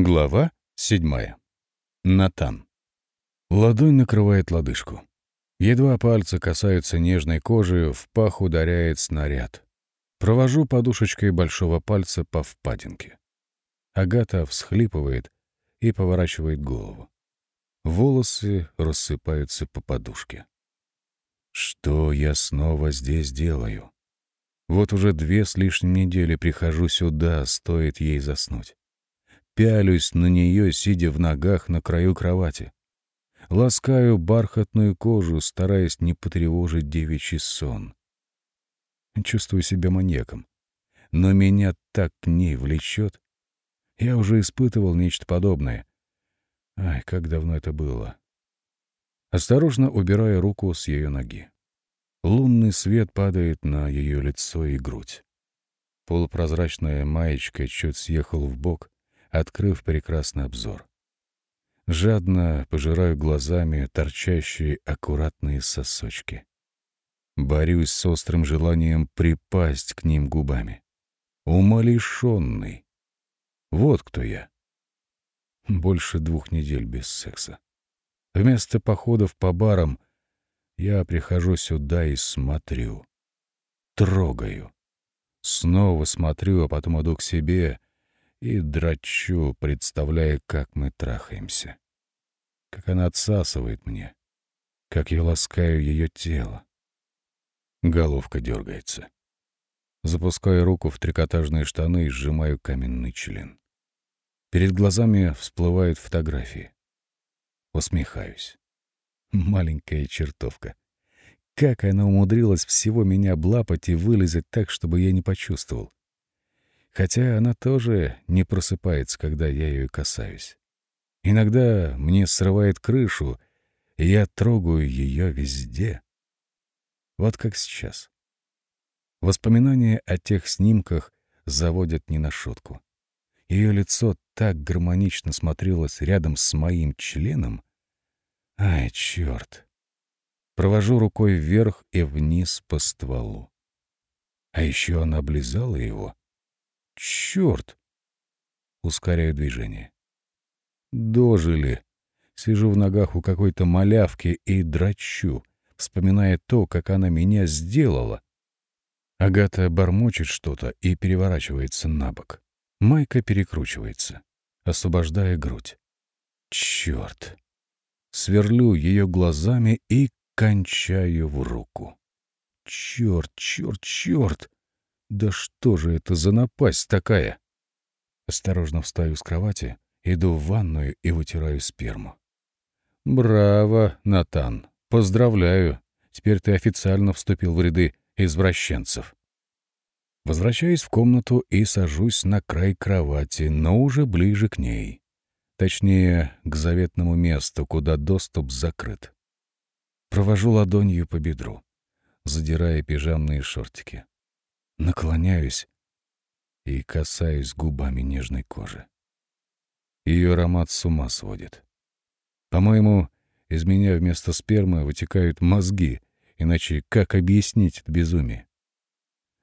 Глава седьмая. Натан. Ладонь накрывает лодыжку. Едва пальцы касаются нежной кожи, в пах ударяет снаряд. Провожу подушечкой большого пальца по впадинке. Агата всхлипывает и поворачивает голову. Волосы рассыпаются по подушке. Что я снова здесь делаю? Вот уже две с лишним недели прихожу сюда, стоит ей заснуть. Пялюсь на нее, сидя в ногах на краю кровати. Ласкаю бархатную кожу, стараясь не потревожить девичий сон. Чувствую себя маньяком. Но меня так к ней влечет. Я уже испытывал нечто подобное. Ай, как давно это было. Осторожно убираю руку с ее ноги. Лунный свет падает на ее лицо и грудь. Полупрозрачная маечка чуть съехал в бок, открыв прекрасный обзор. Жадно пожираю глазами торчащие аккуратные сосочки. Борюсь с острым желанием припасть к ним губами. Умалишенный. Вот кто я. Больше двух недель без секса. Вместо походов по барам я прихожу сюда и смотрю. Трогаю. Снова смотрю, а потом иду к себе и драчу, представляя, как мы трахаемся. Как она отсасывает мне. Как я ласкаю ее тело. Головка дергается. Запускаю руку в трикотажные штаны и сжимаю каменный член. Перед глазами всплывают фотографии. Усмехаюсь. Маленькая чертовка. Как она умудрилась всего меня облапать и вылезать так, чтобы я не почувствовал. Хотя она тоже не просыпается, когда я ее касаюсь. Иногда мне срывает крышу, и я трогаю ее везде. Вот как сейчас. Воспоминания о тех снимках заводят не на шутку. Ее лицо так гармонично смотрелось рядом с моим членом. Ай, черт! Провожу рукой вверх и вниз по стволу. А еще она облизала его. Черт! Ускоряю движение. Дожили. Сижу в ногах у какой-то малявки и драчу, вспоминая то, как она меня сделала. Агата бормочет что-то и переворачивается на бок. Майка перекручивается, освобождая грудь. Черт! Сверлю ее глазами и кончаю в руку. Черт, черт, черт! Да что же это за напасть такая? Осторожно встаю с кровати, иду в ванную и вытираю сперму. Браво, Натан! Поздравляю! Теперь ты официально вступил в ряды извращенцев. Возвращаюсь в комнату и сажусь на край кровати, но уже ближе к ней. Точнее, к заветному месту, куда доступ закрыт. Провожу ладонью по бедру, задирая пижамные шортики. Наклоняюсь и касаюсь губами нежной кожи. Ее аромат с ума сводит. По-моему, из меня вместо спермы вытекают мозги, иначе как объяснить это безумие?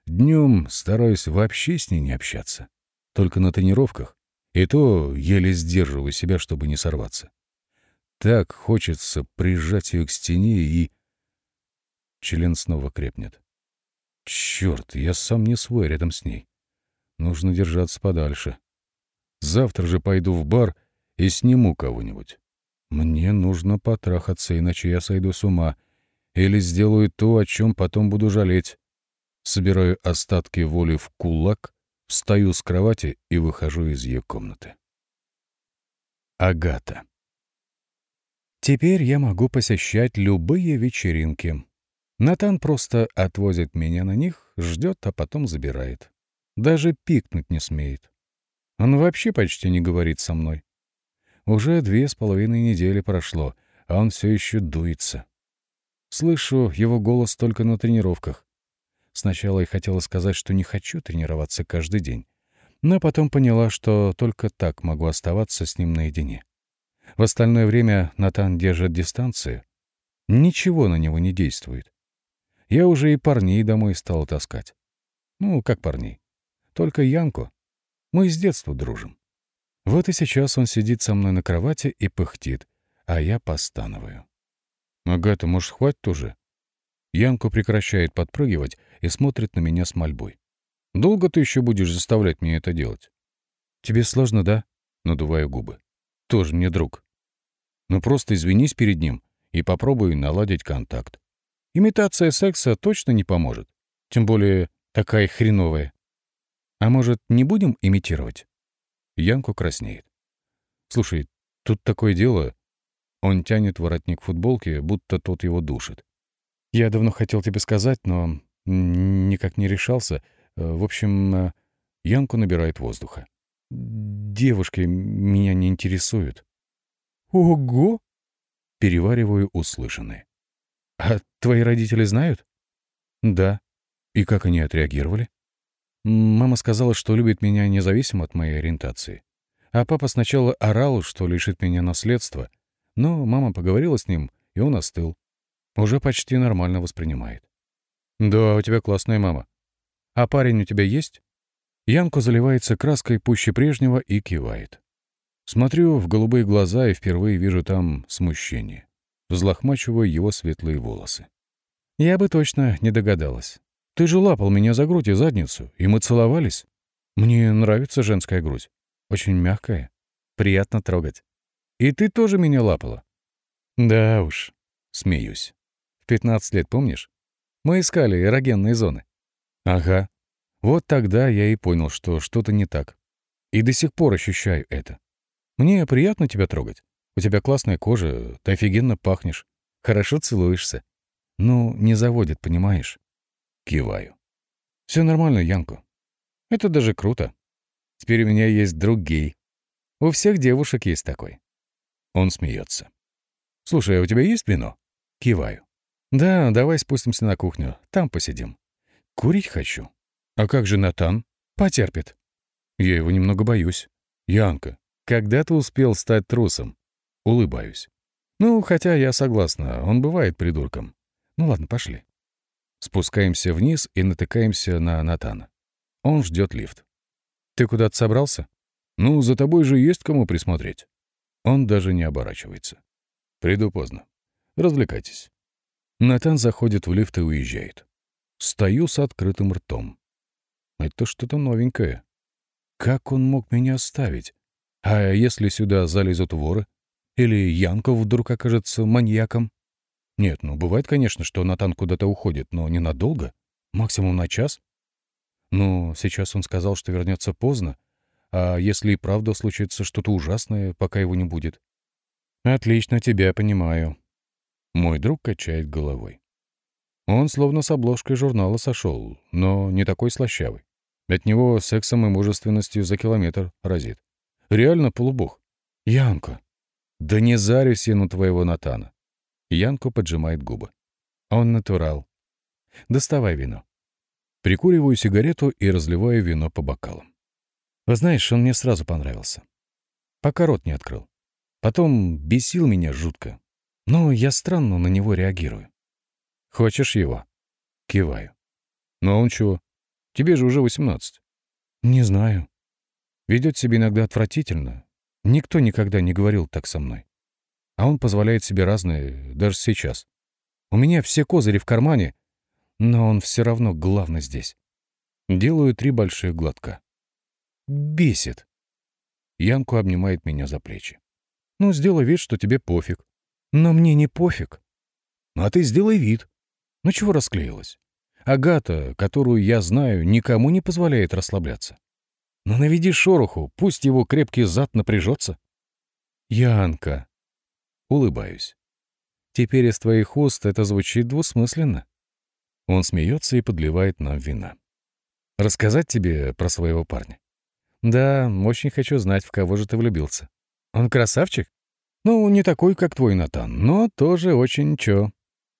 Днем стараюсь вообще с ней не общаться. Только на тренировках. И то еле сдерживаю себя, чтобы не сорваться. Так хочется прижать ее к стене и... Член снова крепнет. Черт, я сам не свой рядом с ней. Нужно держаться подальше. Завтра же пойду в бар и сниму кого-нибудь. Мне нужно потрахаться, иначе я сойду с ума. Или сделаю то, о чем потом буду жалеть собираю остатки воли в кулак, встаю с кровати и выхожу из ее комнаты. Агата. Теперь я могу посещать любые вечеринки. Натан просто отвозит меня на них, ждет, а потом забирает. Даже пикнуть не смеет. Он вообще почти не говорит со мной. Уже две с половиной недели прошло, а он все еще дуется. Слышу его голос только на тренировках. Сначала я хотела сказать, что не хочу тренироваться каждый день, но потом поняла, что только так могу оставаться с ним наедине. В остальное время Натан держит дистанцию. Ничего на него не действует. Я уже и парней домой стал таскать. Ну, как парней. Только Янку. Мы с детства дружим. Вот и сейчас он сидит со мной на кровати и пыхтит, а я постановую. «Агата, может, хватит уже?» Янку прекращает подпрыгивать и смотрит на меня с мольбой. «Долго ты еще будешь заставлять меня это делать?» «Тебе сложно, да?» — надуваю губы. «Тоже мне друг. Ну просто извинись перед ним и попробуй наладить контакт. Имитация секса точно не поможет. Тем более такая хреновая. А может, не будем имитировать?» Янку краснеет. «Слушай, тут такое дело...» Он тянет воротник футболки, будто тот его душит. «Я давно хотел тебе сказать, но никак не решался. В общем, Янку набирает воздуха. Девушки меня не интересуют». «Ого!» — перевариваю услышанное. «А твои родители знают?» «Да». «И как они отреагировали?» Мама сказала, что любит меня независимо от моей ориентации. А папа сначала орал, что лишит меня наследства, но мама поговорила с ним, и он остыл. Уже почти нормально воспринимает. «Да, у тебя классная мама. А парень у тебя есть?» Янко заливается краской пуще прежнего и кивает. Смотрю в голубые глаза и впервые вижу там смущение. Взлохмачиваю его светлые волосы. Я бы точно не догадалась. Ты же лапал меня за грудь и задницу, и мы целовались. Мне нравится женская грудь. Очень мягкая. Приятно трогать. И ты тоже меня лапала? Да уж, смеюсь. В 15 лет, помнишь? Мы искали эрогенные зоны. Ага. Вот тогда я и понял, что что-то не так. И до сих пор ощущаю это. Мне приятно тебя трогать. У тебя классная кожа, ты офигенно пахнешь. Хорошо целуешься. Ну, не заводит, понимаешь? Киваю. Все нормально, Янко. Это даже круто. Теперь у меня есть друг гей. У всех девушек есть такой. Он смеется. Слушай, а у тебя есть вино? Киваю. Да, давай спустимся на кухню. Там посидим. Курить хочу. А как же Натан? Потерпит. Я его немного боюсь. Янка, когда ты успел стать трусом? Улыбаюсь. Ну, хотя я согласна, он бывает придурком. Ну ладно, пошли. Спускаемся вниз и натыкаемся на Натана. Он ждет лифт. «Ты куда-то собрался?» «Ну, за тобой же есть кому присмотреть». Он даже не оборачивается. «Приду поздно. Развлекайтесь». Натан заходит в лифт и уезжает. Стою с открытым ртом. Это что-то новенькое. Как он мог меня оставить? А если сюда залезут воры? Или Янков вдруг окажется маньяком? Нет, ну бывает, конечно, что Натан куда-то уходит, но ненадолго. Максимум на час. Ну, сейчас он сказал, что вернется поздно. А если и правда случится что-то ужасное, пока его не будет? Отлично тебя понимаю. Мой друг качает головой. Он словно с обложкой журнала сошел, но не такой слащавый. От него сексом и мужественностью за километр разит. Реально полубог. Янка, да не зарюсь я на твоего Натана. Янко поджимает губы. Он натурал. Доставай вино. Прикуриваю сигарету и разливаю вино по бокалам. Вы знаешь, он мне сразу понравился. Пока рот не открыл. Потом бесил меня жутко. Но я странно на него реагирую. Хочешь его? Киваю. Но он чего? Тебе же уже восемнадцать. Не знаю. Ведет себя иногда отвратительно. Никто никогда не говорил так со мной. А он позволяет себе разное даже сейчас. У меня все козыри в кармане, но он все равно главный здесь. Делаю три больших глотка. Бесит. Янку обнимает меня за плечи. Ну, сделай вид, что тебе пофиг. Но мне не пофиг. А ты сделай вид. Ну чего расклеилась? Агата, которую я знаю, никому не позволяет расслабляться. Но наведи шороху, пусть его крепкий зад напряжется. Янка, Улыбаюсь. Теперь из твоих уст это звучит двусмысленно. Он смеется и подливает нам вина. Рассказать тебе про своего парня? Да, очень хочу знать, в кого же ты влюбился. Он красавчик? Ну, не такой, как твой Натан, но тоже очень чё.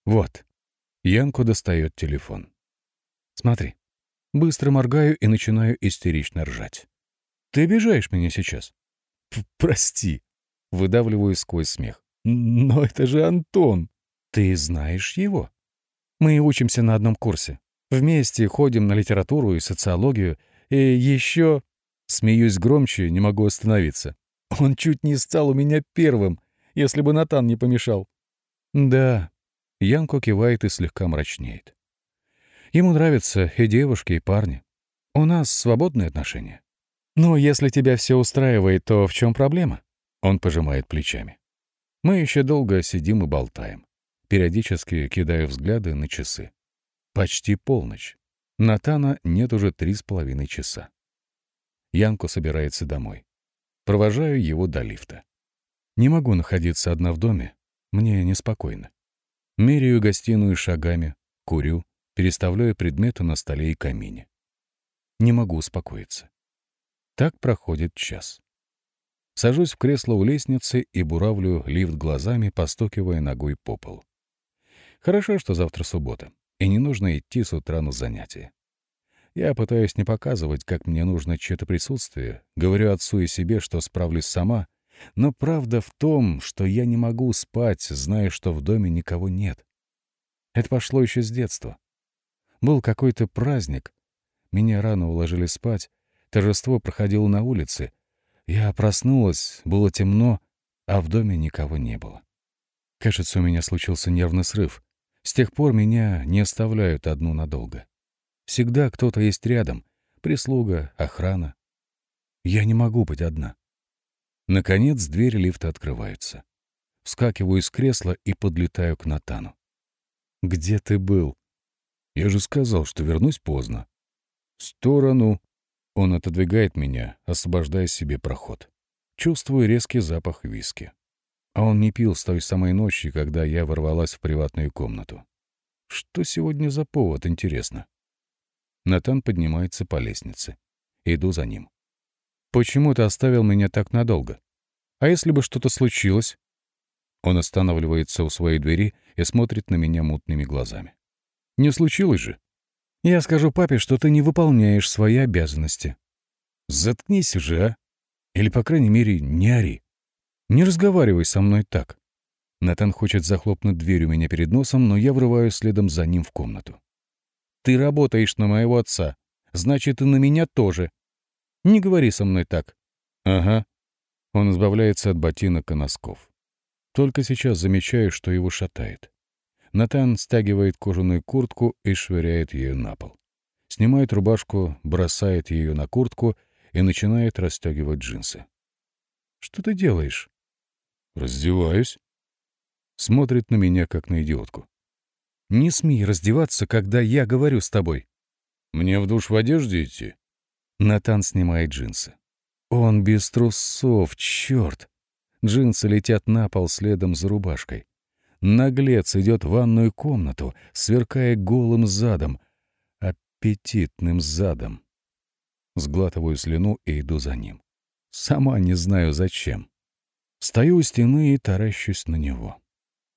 Вот. Янко достает телефон. Смотри. Быстро моргаю и начинаю истерично ржать. Ты обижаешь меня сейчас? Прости. Выдавливаю сквозь смех. Но это же Антон. Ты знаешь его? Мы учимся на одном курсе. Вместе ходим на литературу и социологию. И еще... Смеюсь громче, не могу остановиться. Он чуть не стал у меня первым, если бы Натан не помешал. Да, Янко кивает и слегка мрачнеет. Ему нравятся и девушки, и парни. У нас свободные отношения. Но если тебя все устраивает, то в чем проблема? Он пожимает плечами. Мы еще долго сидим и болтаем. Периодически кидаю взгляды на часы. Почти полночь. Натана нет уже три с половиной часа. Янко собирается домой. Провожаю его до лифта. Не могу находиться одна в доме. Мне неспокойно. Меряю гостиную шагами, курю, переставляю предметы на столе и камине. Не могу успокоиться. Так проходит час. Сажусь в кресло у лестницы и буравлю лифт глазами, постукивая ногой по полу. Хорошо, что завтра суббота, и не нужно идти с утра на занятия. Я пытаюсь не показывать, как мне нужно чье-то присутствие, говорю отцу и себе, что справлюсь сама, но правда в том, что я не могу спать, зная, что в доме никого нет. Это пошло еще с детства. Был какой-то праздник. Меня рано уложили спать, торжество проходило на улице. Я проснулась, было темно, а в доме никого не было. Кажется, у меня случился нервный срыв. С тех пор меня не оставляют одну надолго. Всегда кто-то есть рядом. Прислуга, охрана. Я не могу быть одна. Наконец двери лифта открываются. Вскакиваю из кресла и подлетаю к Натану. «Где ты был?» «Я же сказал, что вернусь поздно». «В сторону». Он отодвигает меня, освобождая себе проход. Чувствую резкий запах виски. А он не пил с той самой ночи, когда я ворвалась в приватную комнату. Что сегодня за повод, интересно? Натан поднимается по лестнице. Иду за ним. «Почему ты оставил меня так надолго? А если бы что-то случилось?» Он останавливается у своей двери и смотрит на меня мутными глазами. «Не случилось же?» «Я скажу папе, что ты не выполняешь свои обязанности». «Заткнись уже, а? Или, по крайней мере, не ори. Не разговаривай со мной так». Натан хочет захлопнуть дверь у меня перед носом, но я врываюсь следом за ним в комнату. Ты работаешь на моего отца. Значит, и на меня тоже. Не говори со мной так. Ага. Он избавляется от ботинок и носков. Только сейчас замечаю, что его шатает. Натан стягивает кожаную куртку и швыряет ее на пол. Снимает рубашку, бросает ее на куртку и начинает расстегивать джинсы. «Что ты делаешь?» «Раздеваюсь». Смотрит на меня, как на идиотку. Не смей раздеваться, когда я говорю с тобой. Мне в душ в одежде идти? Натан снимает джинсы. Он без трусов, черт! Джинсы летят на пол следом за рубашкой. Наглец идет в ванную комнату, сверкая голым задом, аппетитным задом. Сглатываю слюну и иду за ним. Сама не знаю зачем. Стою у стены и таращусь на него.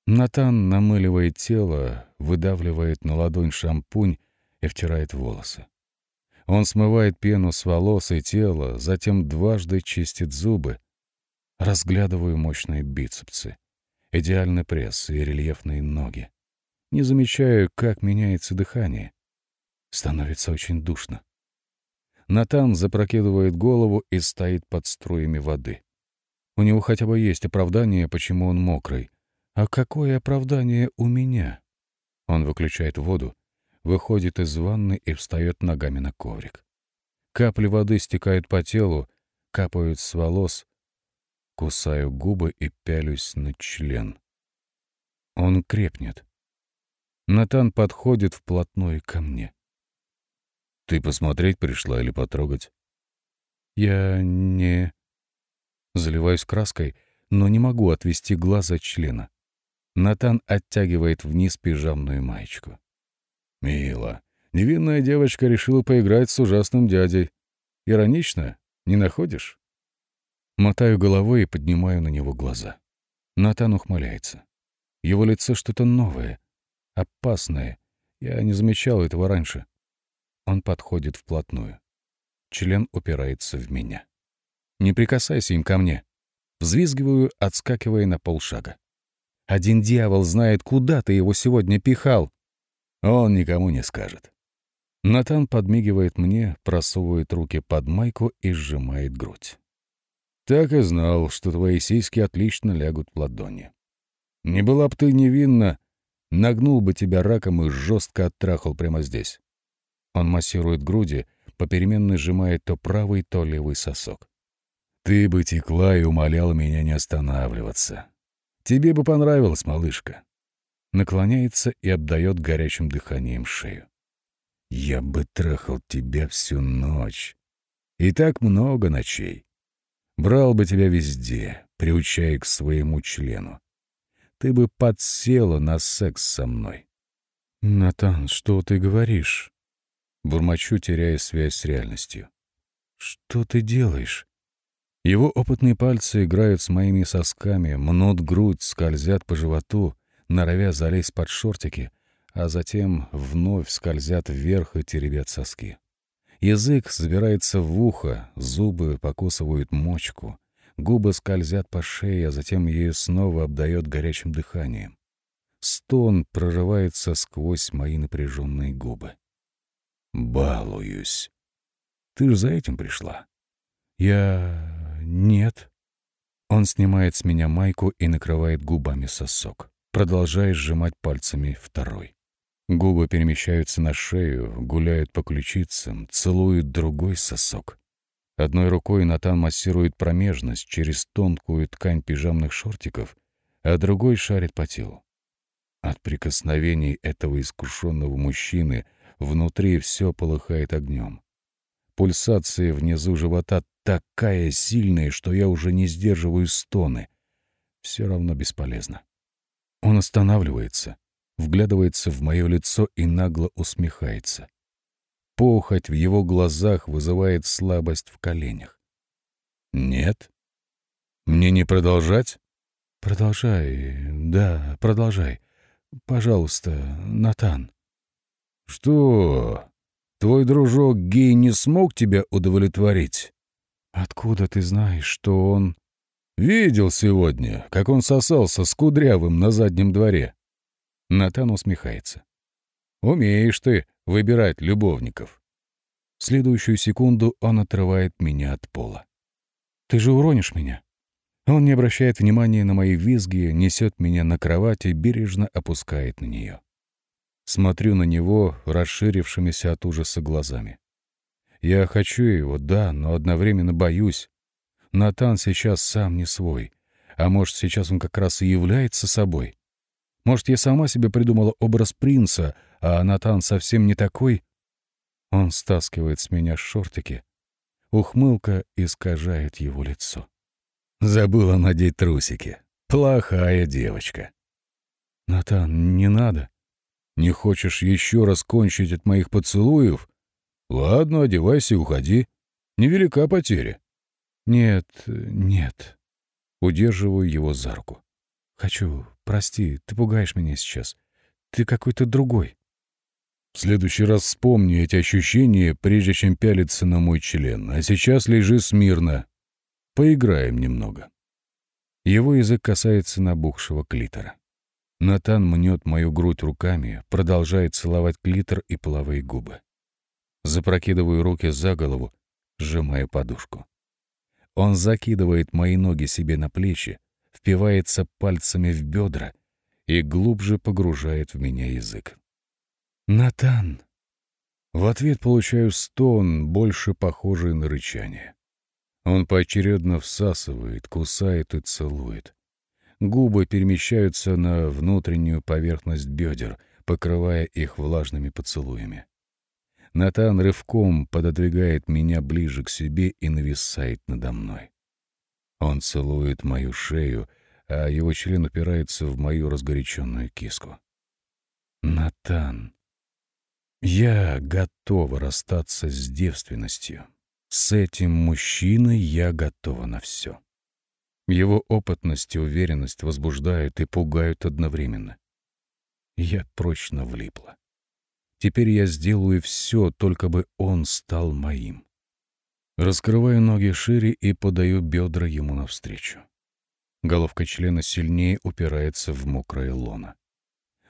Натан намыливает тело, выдавливает на ладонь шампунь и втирает волосы. Он смывает пену с волос и тела, затем дважды чистит зубы. Разглядываю мощные бицепсы, идеальный пресс и рельефные ноги. Не замечаю, как меняется дыхание. Становится очень душно. Натан запрокидывает голову и стоит под струями воды. У него хотя бы есть оправдание, почему он мокрый — а какое оправдание у меня? Он выключает воду, выходит из ванны и встает ногами на коврик. Капли воды стекают по телу, капают с волос. Кусаю губы и пялюсь на член. Он крепнет. Натан подходит вплотную ко мне. «Ты посмотреть пришла или потрогать?» «Я не...» Заливаюсь краской, но не могу отвести глаз от члена. Натан оттягивает вниз пижамную маечку. «Мило. Невинная девочка решила поиграть с ужасным дядей. Иронично, не находишь?» Мотаю головой и поднимаю на него глаза. Натан ухмыляется. Его лицо что-то новое, опасное. Я не замечал этого раньше. Он подходит вплотную. Член упирается в меня. «Не прикасайся им ко мне!» Взвизгиваю, отскакивая на полшага. Один дьявол знает, куда ты его сегодня пихал. Он никому не скажет. Натан подмигивает мне, просовывает руки под майку и сжимает грудь. Так и знал, что твои сиськи отлично лягут в ладони. Не была б ты невинна, нагнул бы тебя раком и жестко оттрахал прямо здесь. Он массирует груди, попеременно сжимает то правый, то левый сосок. Ты бы текла и умоляла меня не останавливаться. Тебе бы понравилось, малышка. Наклоняется и обдает горячим дыханием шею. Я бы трахал тебя всю ночь. И так много ночей. Брал бы тебя везде, приучая к своему члену. Ты бы подсела на секс со мной. «Натан, что ты говоришь?» Бурмочу, теряя связь с реальностью. «Что ты делаешь?» Его опытные пальцы играют с моими сосками, мнут грудь, скользят по животу, норовя залезть под шортики, а затем вновь скользят вверх и теребят соски. Язык забирается в ухо, зубы покусывают мочку, губы скользят по шее, а затем ее снова обдает горячим дыханием. Стон прорывается сквозь мои напряженные губы. «Балуюсь. Ты же за этим пришла?» «Я... нет». Он снимает с меня майку и накрывает губами сосок, продолжая сжимать пальцами второй. Губы перемещаются на шею, гуляют по ключицам, целуют другой сосок. Одной рукой Натан массирует промежность через тонкую ткань пижамных шортиков, а другой шарит по телу. От прикосновений этого искушенного мужчины внутри все полыхает огнем. Пульсация внизу живота такая сильная, что я уже не сдерживаю стоны. Все равно бесполезно. Он останавливается, вглядывается в мое лицо и нагло усмехается. Похоть в его глазах вызывает слабость в коленях. «Нет? Мне не продолжать?» «Продолжай, да, продолжай. Пожалуйста, Натан». «Что? Твой дружок гей не смог тебя удовлетворить?» «Откуда ты знаешь, что он...» «Видел сегодня, как он сосался с Кудрявым на заднем дворе. Натан усмехается. «Умеешь ты выбирать любовников». В следующую секунду он отрывает меня от пола. «Ты же уронишь меня». Он не обращает внимания на мои визги, несет меня на кровать и бережно опускает на нее. Смотрю на него расширившимися от ужаса глазами. Я хочу его, да, но одновременно боюсь. Натан сейчас сам не свой. А может, сейчас он как раз и является собой? Может, я сама себе придумала образ принца, а Натан совсем не такой? Он стаскивает с меня шортики. Ухмылка искажает его лицо. Забыла надеть трусики. Плохая девочка. Натан, не надо. Не хочешь еще раз кончить от моих поцелуев? Ладно, одевайся и уходи. Невелика потеря. Нет, нет. Удерживаю его за руку. Хочу, Прости, ты пугаешь меня сейчас. Ты какой-то другой. В следующий раз вспомни эти ощущения, прежде чем пялиться на мой член. А сейчас лежи смирно. Поиграем немного. Его язык касается набухшего клитора. Натан мнет мою грудь руками, продолжает целовать клитор и половые губы. Запрокидываю руки за голову, сжимая подушку. Он закидывает мои ноги себе на плечи, впивается пальцами в бедра и глубже погружает в меня язык. «Натан!» В ответ получаю стон, больше похожий на рычание. Он поочередно всасывает, кусает и целует. Губы перемещаются на внутреннюю поверхность бедер, покрывая их влажными поцелуями. Натан рывком пододвигает меня ближе к себе и нависает надо мной. Он целует мою шею, а его член упирается в мою разгоряченную киску. Натан. Я готова расстаться с девственностью. С этим мужчиной я готова на все. Его опытность и уверенность возбуждают и пугают одновременно. Я прочно влипла. Теперь я сделаю все, только бы он стал моим. Раскрываю ноги шире и подаю бедра ему навстречу. Головка члена сильнее упирается в мокрое лоно.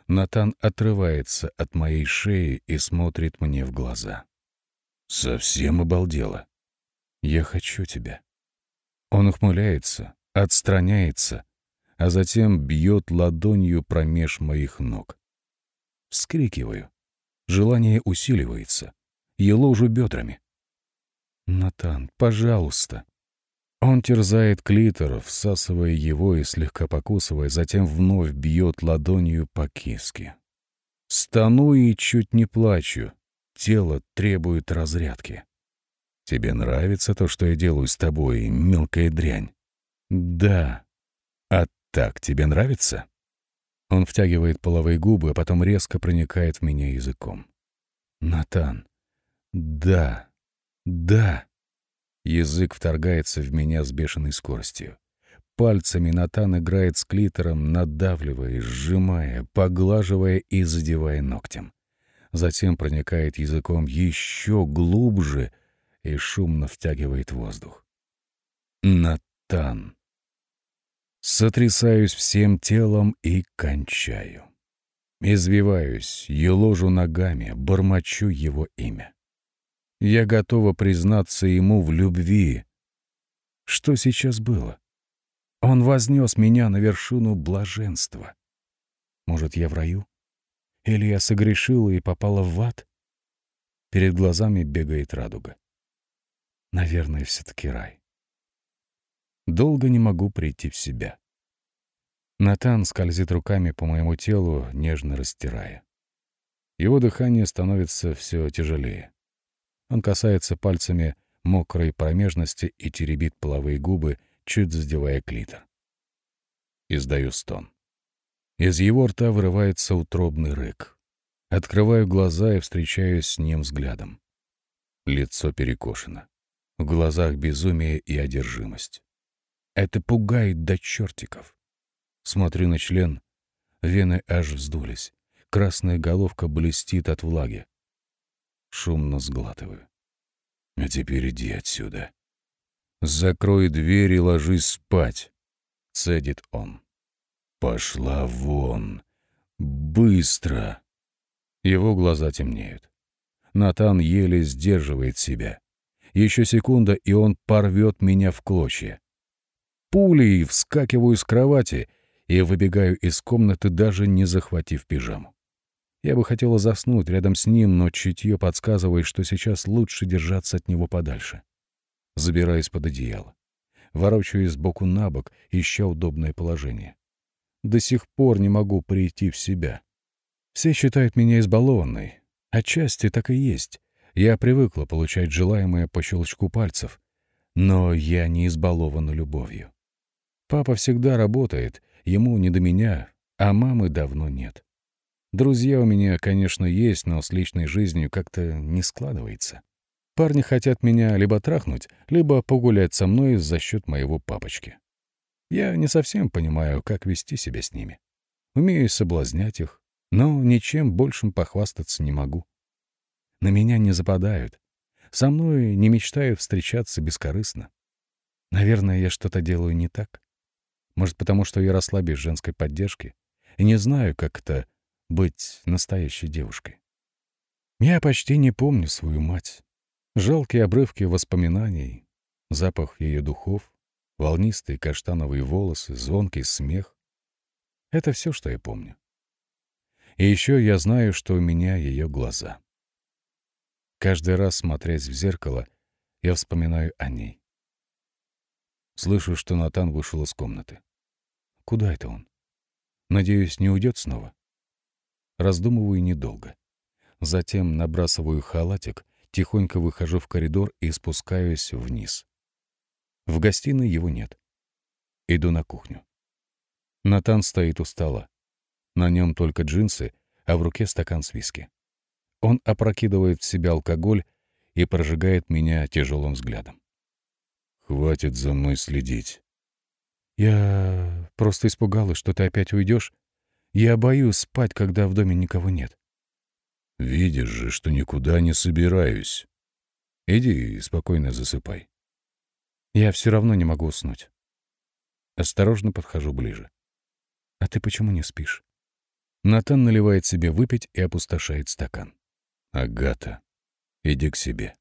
Натан отрывается от моей шеи и смотрит мне в глаза. Совсем обалдела. Я хочу тебя. Он ухмыляется, отстраняется, а затем бьет ладонью промеж моих ног. Вскрикиваю. Желание усиливается. Еложу бедрами. «Натан, пожалуйста!» Он терзает клитор, всасывая его и слегка покусывая, затем вновь бьет ладонью по киске. Стану и чуть не плачу. Тело требует разрядки. «Тебе нравится то, что я делаю с тобой, мелкая дрянь?» «Да». «А так тебе нравится?» Он втягивает половые губы, а потом резко проникает в меня языком. «Натан, да, да». Язык вторгается в меня с бешеной скоростью. Пальцами Натан играет с клитором, надавливая, сжимая, поглаживая и задевая ногтем. Затем проникает языком еще глубже и шумно втягивает воздух. Натан. Сотрясаюсь всем телом и кончаю. Извиваюсь, еложу ногами, бормочу его имя. Я готова признаться ему в любви. Что сейчас было? Он вознес меня на вершину блаженства. Может, я в раю? Или я согрешила и попала в ад? Перед глазами бегает радуга. Наверное, все-таки рай. Долго не могу прийти в себя. Натан скользит руками по моему телу, нежно растирая. Его дыхание становится все тяжелее. Он касается пальцами мокрой промежности и теребит половые губы, чуть задевая клитор. Издаю стон. Из его рта вырывается утробный рык. Открываю глаза и встречаюсь с ним взглядом. Лицо перекошено. В глазах безумие и одержимость. Это пугает до чертиков. Смотрю на член. Вены аж вздулись. Красная головка блестит от влаги. Шумно сглатываю. А теперь иди отсюда. Закрой дверь и ложись спать, — цедит он. Пошла вон. Быстро. Его глаза темнеют. Натан еле сдерживает себя. Еще секунда, и он порвет меня в клочья. Пулей вскакиваю с кровати и выбегаю из комнаты, даже не захватив пижаму. Я бы хотела заснуть рядом с ним, но чутье подсказывает, что сейчас лучше держаться от него подальше. Забираюсь под одеяло. Ворочаюсь сбоку на бок, ища удобное положение. До сих пор не могу прийти в себя. Все считают меня избалованной. Отчасти так и есть. Я привыкла получать желаемое по щелчку пальцев, но я не избалована любовью. Папа всегда работает, ему не до меня, а мамы давно нет. Друзья у меня, конечно, есть, но с личной жизнью как-то не складывается. Парни хотят меня либо трахнуть, либо погулять со мной за счет моего папочки. Я не совсем понимаю, как вести себя с ними. Умею соблазнять их, но ничем большим похвастаться не могу. На меня не западают. Со мной не мечтают встречаться бескорыстно. Наверное, я что-то делаю не так. Может, потому что я росла женской поддержки и не знаю, как это быть настоящей девушкой. Я почти не помню свою мать. Жалкие обрывки воспоминаний, запах ее духов, волнистые каштановые волосы, звонкий смех. Это все, что я помню. И еще я знаю, что у меня ее глаза. Каждый раз, смотрясь в зеркало, я вспоминаю о ней. Слышу, что Натан вышел из комнаты. Куда это он? Надеюсь, не уйдет снова? Раздумываю недолго. Затем набрасываю халатик, тихонько выхожу в коридор и спускаюсь вниз. В гостиной его нет. Иду на кухню. Натан стоит у стола. На нем только джинсы, а в руке стакан с виски. Он опрокидывает в себя алкоголь и прожигает меня тяжелым взглядом. «Хватит за мной следить». «Я просто испугалась, что ты опять уйдешь. Я боюсь спать, когда в доме никого нет». «Видишь же, что никуда не собираюсь. Иди и спокойно засыпай». Я все равно не могу уснуть. Осторожно подхожу ближе. «А ты почему не спишь?» Натан наливает себе выпить и опустошает стакан. «Агата, иди к себе».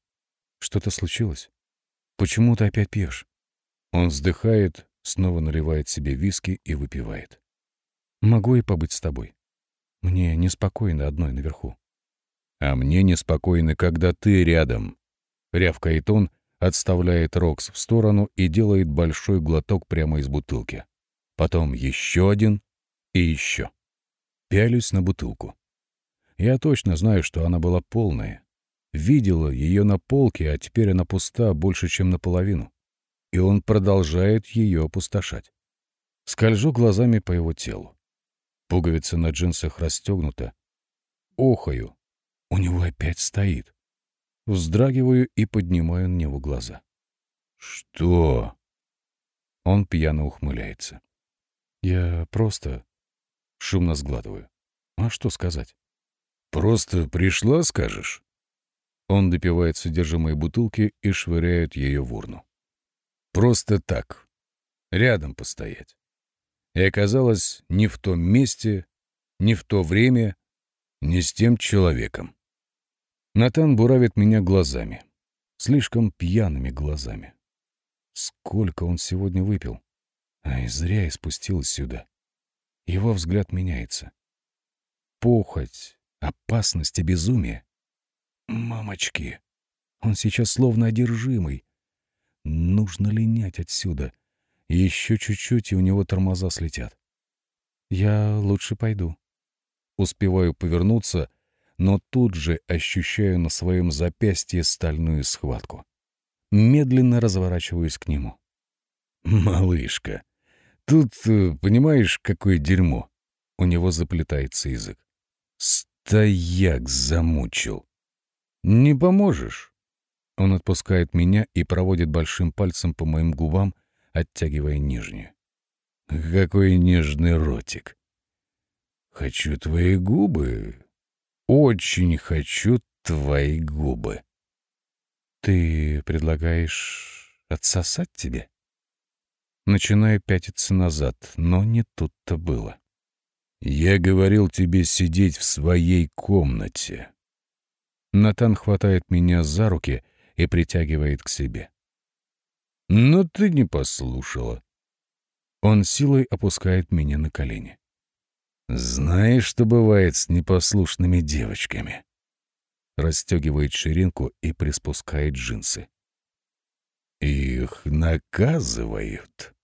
«Что-то случилось? Почему ты опять пьешь?» Он вздыхает, снова наливает себе виски и выпивает. «Могу и побыть с тобой. Мне неспокойно одной наверху». «А мне неспокойно, когда ты рядом», — рявкает он, отставляет Рокс в сторону и делает большой глоток прямо из бутылки. Потом еще один и еще. Пялюсь на бутылку. Я точно знаю, что она была полная. Видела ее на полке, а теперь она пуста больше, чем наполовину. И он продолжает ее опустошать. Скольжу глазами по его телу. Пуговица на джинсах расстегнута. Охаю. У него опять стоит. Вздрагиваю и поднимаю на него глаза. «Что?» Он пьяно ухмыляется. Я просто шумно сглатываю. А что сказать? «Просто пришла, скажешь?» Он допивает содержимое бутылки и швыряет ее в урну. «Просто так. Рядом постоять. И оказалось не в том месте, не в то время, не с тем человеком. Натан буравит меня глазами. Слишком пьяными глазами. Сколько он сегодня выпил. Ай, зря и спустилась сюда. Его взгляд меняется. Похоть, опасность и безумие. Мамочки, он сейчас словно одержимый. Нужно линять отсюда. Еще чуть-чуть, и у него тормоза слетят. Я лучше пойду. Успеваю повернуться, но тут же ощущаю на своем запястье стальную схватку. Медленно разворачиваюсь к нему. «Малышка, Тут, э, понимаешь, какое дерьмо. У него заплетается язык. Стояк замучил. Не поможешь? Он отпускает меня и проводит большим пальцем по моим губам, оттягивая нижнюю. Какой нежный ротик. Хочу твои губы. Очень хочу твои губы. Ты предлагаешь отсосать тебе? начиная пятиться назад, но не тут-то было. «Я говорил тебе сидеть в своей комнате». Натан хватает меня за руки и притягивает к себе. «Но ты не послушала». Он силой опускает меня на колени. «Знаешь, что бывает с непослушными девочками?» Расстегивает ширинку и приспускает джинсы. «Их наказывают».